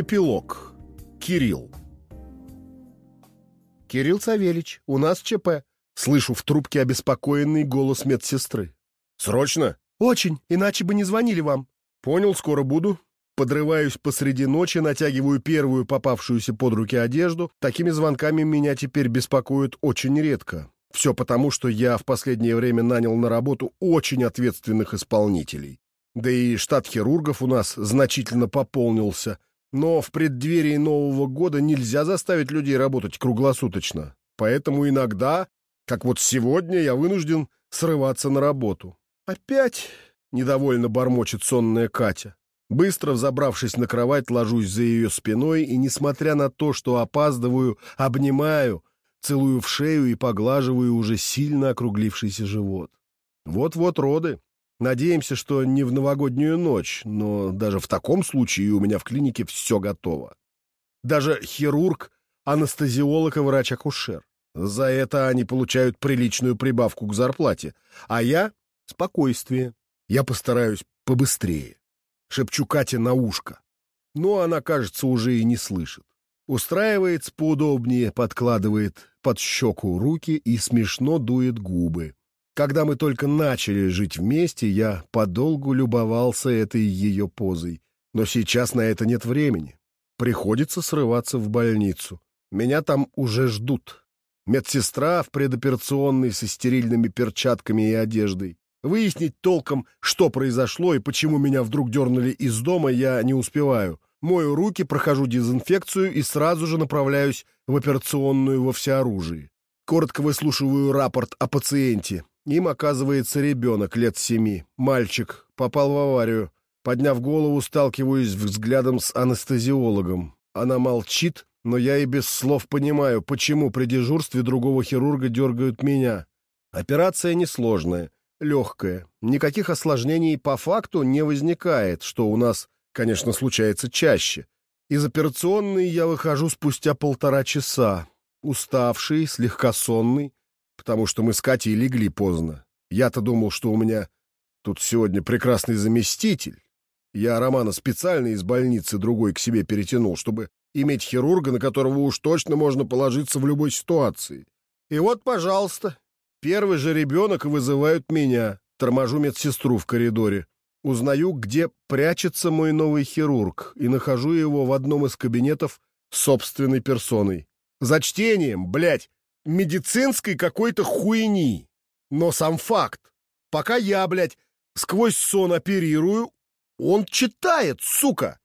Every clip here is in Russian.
Эпилог. Кирилл. «Кирилл Савельич, у нас ЧП». Слышу в трубке обеспокоенный голос медсестры. «Срочно?» «Очень, иначе бы не звонили вам». «Понял, скоро буду». Подрываюсь посреди ночи, натягиваю первую попавшуюся под руки одежду. Такими звонками меня теперь беспокоят очень редко. Все потому, что я в последнее время нанял на работу очень ответственных исполнителей. Да и штат хирургов у нас значительно пополнился. Но в преддверии Нового года нельзя заставить людей работать круглосуточно. Поэтому иногда, как вот сегодня, я вынужден срываться на работу. «Опять?» — недовольно бормочет сонная Катя. Быстро взобравшись на кровать, ложусь за ее спиной и, несмотря на то, что опаздываю, обнимаю, целую в шею и поглаживаю уже сильно округлившийся живот. Вот-вот роды. Надеемся, что не в новогоднюю ночь, но даже в таком случае у меня в клинике все готово. Даже хирург, анестезиолог и врач-акушер. За это они получают приличную прибавку к зарплате. А я — спокойствие. Я постараюсь побыстрее. Шепчу Кате на ушко. Но она, кажется, уже и не слышит. Устраивается поудобнее, подкладывает под щеку руки и смешно дует губы. Когда мы только начали жить вместе, я подолгу любовался этой ее позой. Но сейчас на это нет времени. Приходится срываться в больницу. Меня там уже ждут. Медсестра в предоперационной со стерильными перчатками и одеждой. Выяснить толком, что произошло и почему меня вдруг дернули из дома, я не успеваю. Мою руки, прохожу дезинфекцию и сразу же направляюсь в операционную во всеоружии. Коротко выслушиваю рапорт о пациенте. Им оказывается ребенок лет семи. Мальчик. Попал в аварию. Подняв голову, сталкиваюсь взглядом с анестезиологом. Она молчит, но я и без слов понимаю, почему при дежурстве другого хирурга дергают меня. Операция несложная, легкая. Никаких осложнений по факту не возникает, что у нас, конечно, случается чаще. Из операционной я выхожу спустя полтора часа. Уставший, слегка сонный, потому что мы с Катей легли поздно. Я-то думал, что у меня тут сегодня прекрасный заместитель. Я Романа специально из больницы другой к себе перетянул, чтобы иметь хирурга, на которого уж точно можно положиться в любой ситуации. И вот, пожалуйста, первый же ребенок вызывают меня. Торможу медсестру в коридоре. Узнаю, где прячется мой новый хирург, и нахожу его в одном из кабинетов собственной персоной. За чтением, блядь, медицинской какой-то хуйни. Но сам факт. Пока я, блядь, сквозь сон оперирую, он читает, сука.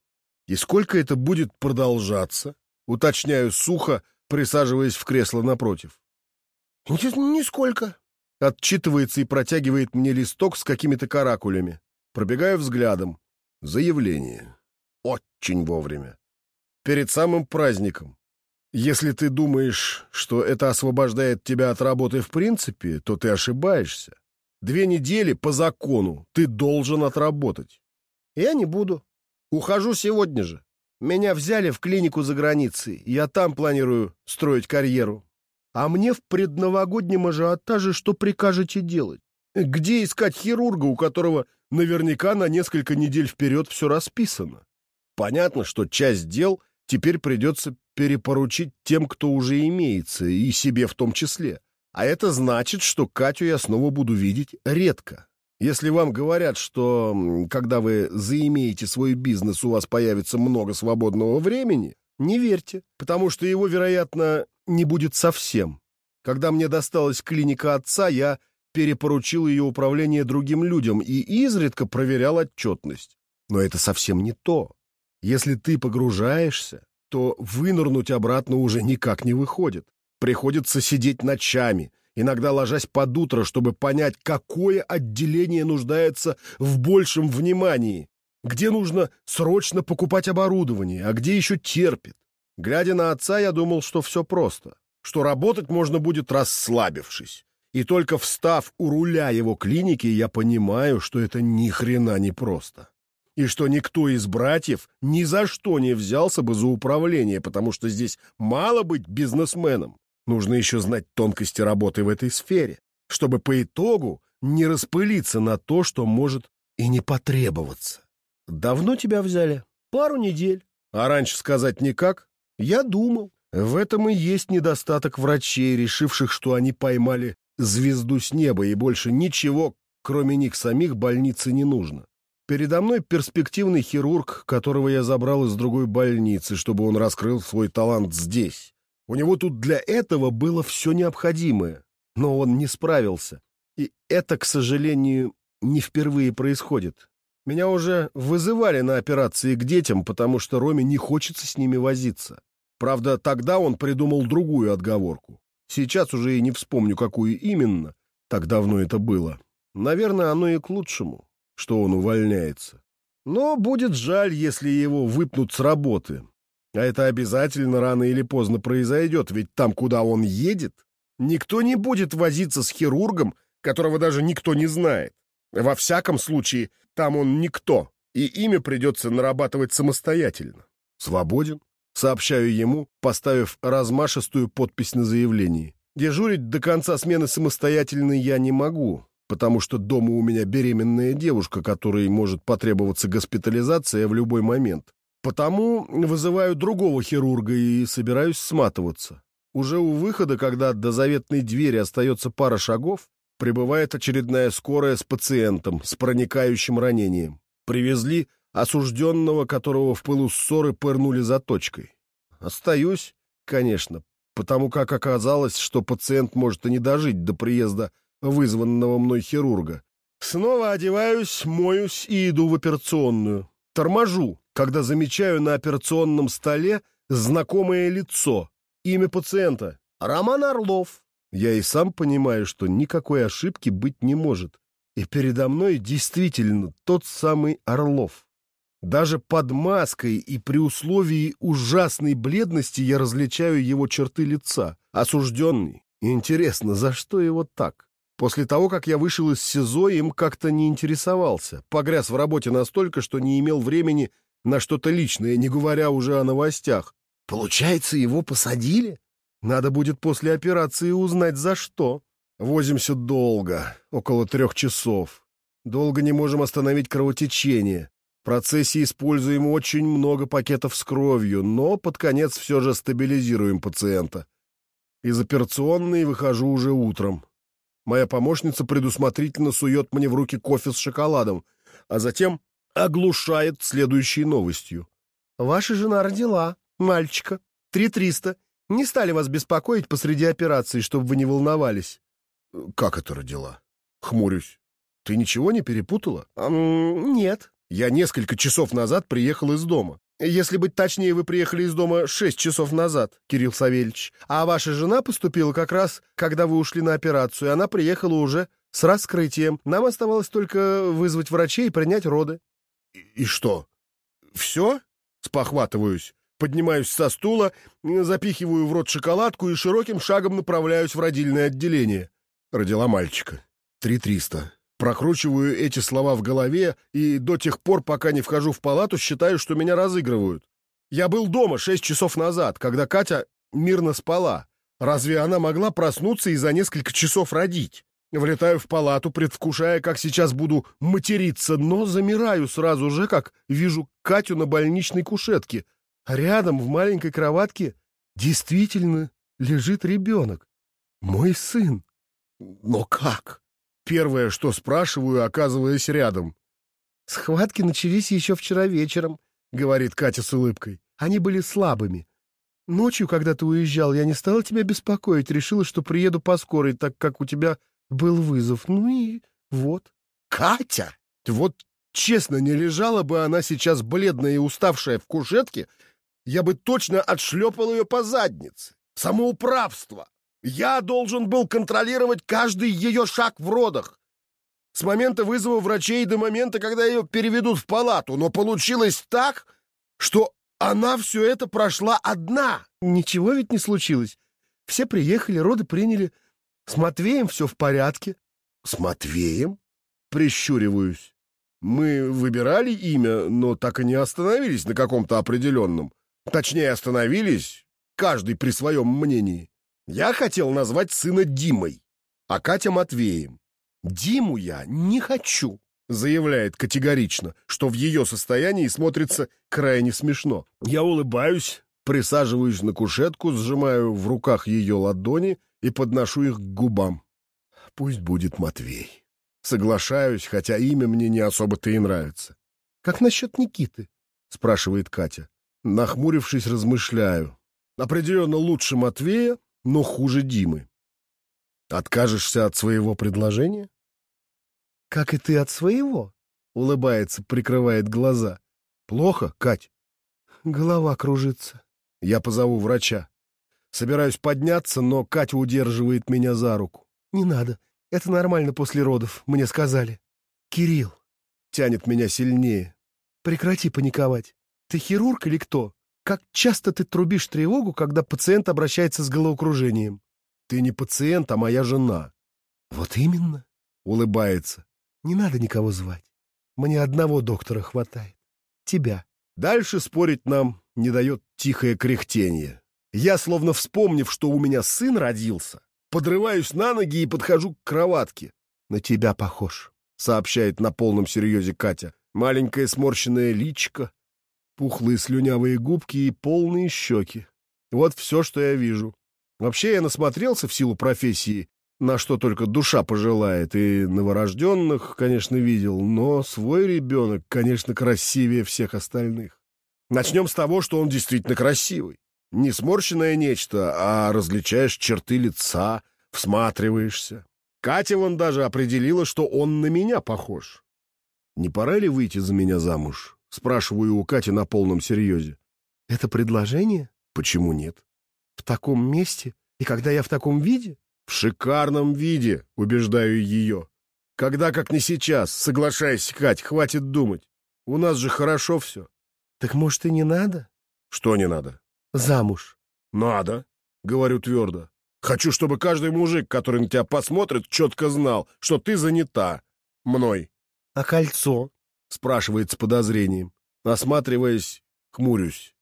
И сколько это будет продолжаться? Уточняю сухо, присаживаясь в кресло напротив. «Нисколько», — отчитывается и протягивает мне листок с какими-то каракулями. Пробегаю взглядом. Заявление. Очень вовремя. Перед самым праздником. Если ты думаешь, что это освобождает тебя от работы в принципе, то ты ошибаешься. Две недели по закону ты должен отработать. Я не буду. Ухожу сегодня же. Меня взяли в клинику за границей. Я там планирую строить карьеру. А мне в предновогоднем ажиотаже что прикажете делать? Где искать хирурга, у которого наверняка на несколько недель вперед все расписано? Понятно, что часть дел теперь придется перепоручить тем, кто уже имеется, и себе в том числе. А это значит, что Катю я снова буду видеть редко. Если вам говорят, что когда вы заимеете свой бизнес, у вас появится много свободного времени, не верьте, потому что его, вероятно, не будет совсем. Когда мне досталась клиника отца, я перепоручил ее управление другим людям и изредка проверял отчетность. Но это совсем не то. Если ты погружаешься, то вынырнуть обратно уже никак не выходит. Приходится сидеть ночами, иногда ложась под утро, чтобы понять, какое отделение нуждается в большем внимании, где нужно срочно покупать оборудование, а где еще терпит. Глядя на отца, я думал, что все просто, что работать можно будет расслабившись. И только встав у руля его клиники, я понимаю, что это ни хрена не просто и что никто из братьев ни за что не взялся бы за управление, потому что здесь мало быть бизнесменом. Нужно еще знать тонкости работы в этой сфере, чтобы по итогу не распылиться на то, что может и не потребоваться. Давно тебя взяли? Пару недель. А раньше сказать никак? Я думал. В этом и есть недостаток врачей, решивших, что они поймали звезду с неба, и больше ничего, кроме них самих, больнице не нужно. Передо мной перспективный хирург, которого я забрал из другой больницы, чтобы он раскрыл свой талант здесь. У него тут для этого было все необходимое, но он не справился. И это, к сожалению, не впервые происходит. Меня уже вызывали на операции к детям, потому что Роме не хочется с ними возиться. Правда, тогда он придумал другую отговорку. Сейчас уже и не вспомню, какую именно. Так давно это было. Наверное, оно и к лучшему, что он увольняется. Но будет жаль, если его выпнут с работы. А это обязательно рано или поздно произойдет, ведь там, куда он едет, никто не будет возиться с хирургом, которого даже никто не знает. Во всяком случае, там он никто, и имя придется нарабатывать самостоятельно. Свободен, сообщаю ему, поставив размашистую подпись на заявлении. Дежурить до конца смены самостоятельно я не могу, потому что дома у меня беременная девушка, которой может потребоваться госпитализация в любой момент. Потому вызываю другого хирурга и собираюсь сматываться. Уже у выхода, когда до заветной двери остается пара шагов, прибывает очередная скорая с пациентом с проникающим ранением. Привезли осужденного, которого в пылу ссоры пырнули заточкой. Остаюсь, конечно, потому как оказалось, что пациент может и не дожить до приезда вызванного мной хирурга. Снова одеваюсь, моюсь и иду в операционную. Торможу, когда замечаю на операционном столе знакомое лицо, имя пациента — Роман Орлов. Я и сам понимаю, что никакой ошибки быть не может. И передо мной действительно тот самый Орлов. Даже под маской и при условии ужасной бледности я различаю его черты лица. Осужденный. Интересно, за что его так? После того, как я вышел из СИЗО, им как-то не интересовался. Погряз в работе настолько, что не имел времени на что-то личное, не говоря уже о новостях. Получается, его посадили? Надо будет после операции узнать, за что. Возимся долго, около трех часов. Долго не можем остановить кровотечение. В процессе используем очень много пакетов с кровью, но под конец все же стабилизируем пациента. Из операционной выхожу уже утром. Моя помощница предусмотрительно сует мне в руки кофе с шоколадом, а затем оглушает следующей новостью. «Ваша жена родила мальчика. Три триста. Не стали вас беспокоить посреди операции, чтобы вы не волновались. Как это родила? Хмурюсь. Ты ничего не перепутала? нет. Я несколько часов назад приехал из дома. Если быть точнее, вы приехали из дома шесть часов назад, Кирилл Савельевич. А ваша жена поступила как раз, когда вы ушли на операцию, и она приехала уже с раскрытием. Нам оставалось только вызвать врачей и принять роды. И, и что? Все? Спохватываюсь. Поднимаюсь со стула, запихиваю в рот шоколадку и широким шагом направляюсь в родильное отделение. Родила мальчика. Три триста. Прокручиваю эти слова в голове и до тех пор, пока не вхожу в палату, считаю, что меня разыгрывают. Я был дома шесть часов назад, когда Катя мирно спала. Разве она могла проснуться и за несколько часов родить? Влетаю в палату, предвкушая, как сейчас буду материться, но замираю сразу же, как вижу Катю на больничной кушетке, рядом в маленькой кроватке действительно лежит ребенок. Мой сын. Но как? Первое, что спрашиваю, оказываясь рядом. «Схватки начались еще вчера вечером», — говорит Катя с улыбкой. «Они были слабыми. Ночью, когда ты уезжал, я не стала тебя беспокоить, решила, что приеду по скорой, так как у тебя был вызов. Ну и вот». «Катя? Вот честно, не лежала бы она сейчас бледная и уставшая в кушетке, я бы точно отшлепал ее по заднице. Самоуправство. Я должен был контролировать каждый ее шаг в родах. С момента вызова врачей до момента, когда ее переведут в палату. Но получилось так, что она все это прошла одна. Ничего ведь не случилось. Все приехали, роды приняли. С Матвеем все в порядке. С Матвеем? Прищуриваюсь. Мы выбирали имя, но так и не остановились на каком-то определенном. Точнее, остановились, каждый при своем мнении. Я хотел назвать сына Димой, а Катя Матвеем. Диму я не хочу. заявляет категорично, что в ее состоянии смотрится крайне смешно. Я улыбаюсь, присаживаюсь на кушетку, сжимаю в руках ее ладони и подношу их к губам. Пусть будет Матвей. Соглашаюсь, хотя имя мне не особо-то и нравится. «Как насчет Никиты?» — спрашивает Катя. Нахмурившись, размышляю. Определенно лучше Матвея, но хуже Димы. Откажешься от своего предложения? Как и ты от своего? Улыбается, прикрывает глаза. Плохо, Кать? Голова кружится. Я позову врача. Собираюсь подняться, но Катя удерживает меня за руку. Не надо. Это нормально после родов, мне сказали. Кирилл тянет меня сильнее. Прекрати паниковать. Ты хирург или кто? Как часто ты трубишь тревогу, когда пациент обращается с головокружением? Ты не пациент, а моя жена. Вот именно, улыбается. Не надо никого звать. Мне одного доктора хватает. Тебя. Дальше спорить нам не дает тихое кряхтение. Я, словно вспомнив, что у меня сын родился, Подрываюсь на ноги и подхожу к кроватке. «На тебя похож», — сообщает на полном серьезе Катя. Маленькое сморщенное личико, пухлые слюнявые губки и полные щеки. Вот все, что я вижу. Вообще я насмотрелся в силу профессии, на что только душа пожелает, и новорожденных, конечно, видел, но свой ребенок, конечно, красивее всех остальных. Начнем с того, что он действительно красивый. Не сморщенное нечто, а различаешь черты лица, всматриваешься. Катя вон даже определила, что он на меня похож. «Не пора ли выйти за меня замуж?» — спрашиваю у Кати на полном серьезе. «Это предложение?» «Почему нет?» «В таком месте? И когда я в таком виде?» «В шикарном виде», — убеждаю ее. «Когда, как не сейчас, соглашайся, Кать, хватит думать. У нас же хорошо все». «Так, может, и не надо?» «Что не надо?» замуж? Надо, говорю твердо. Хочу, чтобы каждый мужик, который на тебя посмотрит, четко знал, что ты занята мной. А кольцо? Спрашивает с подозрением. Осматриваясь, хмурюсь.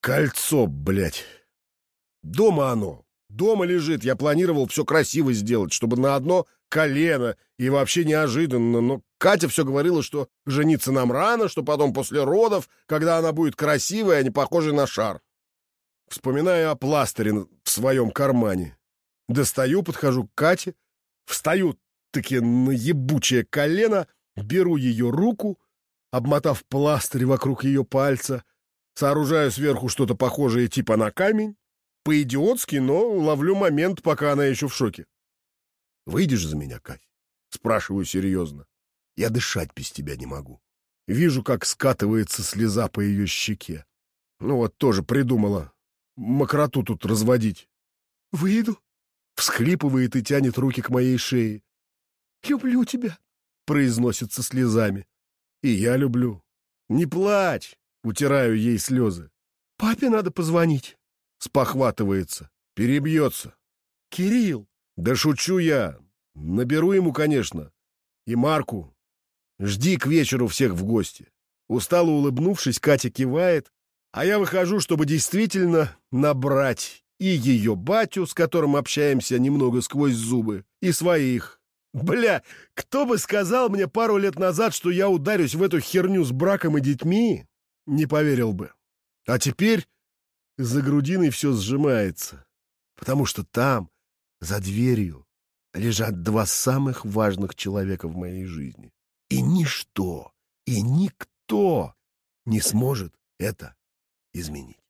Кольцо, блядь. Дома оно. Дома лежит. Я планировал все красиво сделать, чтобы на одно колено и вообще неожиданно. Но Катя все говорила, что жениться нам рано, что потом после родов, когда она будет красивой, а не похожей на шар. Вспоминаю о пластыре в своем кармане. Достаю, подхожу к Кате, встаю таки на ебучее колено, беру ее руку, обмотав пластырь вокруг ее пальца, сооружаю сверху что-то похожее типа на камень, по-идиотски, но ловлю момент, пока она еще в шоке. «Выйдешь за меня, Кать?» — спрашиваю серьезно. «Я дышать без тебя не могу». Вижу, как скатывается слеза по ее щеке. Ну вот тоже придумала мокроту тут разводить. Выйду. Всхлипывает и тянет руки к моей шее. Люблю тебя, произносит со слезами. И я люблю. Не плачь, утираю ей слезы. Папе надо позвонить. Спохватывается, перебьется. Кирилл. Да шучу я. Наберу ему, конечно. И Марку. Жди к вечеру всех в гости. Устало улыбнувшись, Катя кивает, а я выхожу, чтобы действительно набрать и ее батю, с которым общаемся немного сквозь зубы, и своих. Бля, кто бы сказал мне пару лет назад, что я ударюсь в эту херню с браком и детьми, не поверил бы. А теперь за грудиной все сжимается, потому что там, за дверью, лежат два самых важных человека в моей жизни. И ничто, и никто не сможет это изменить.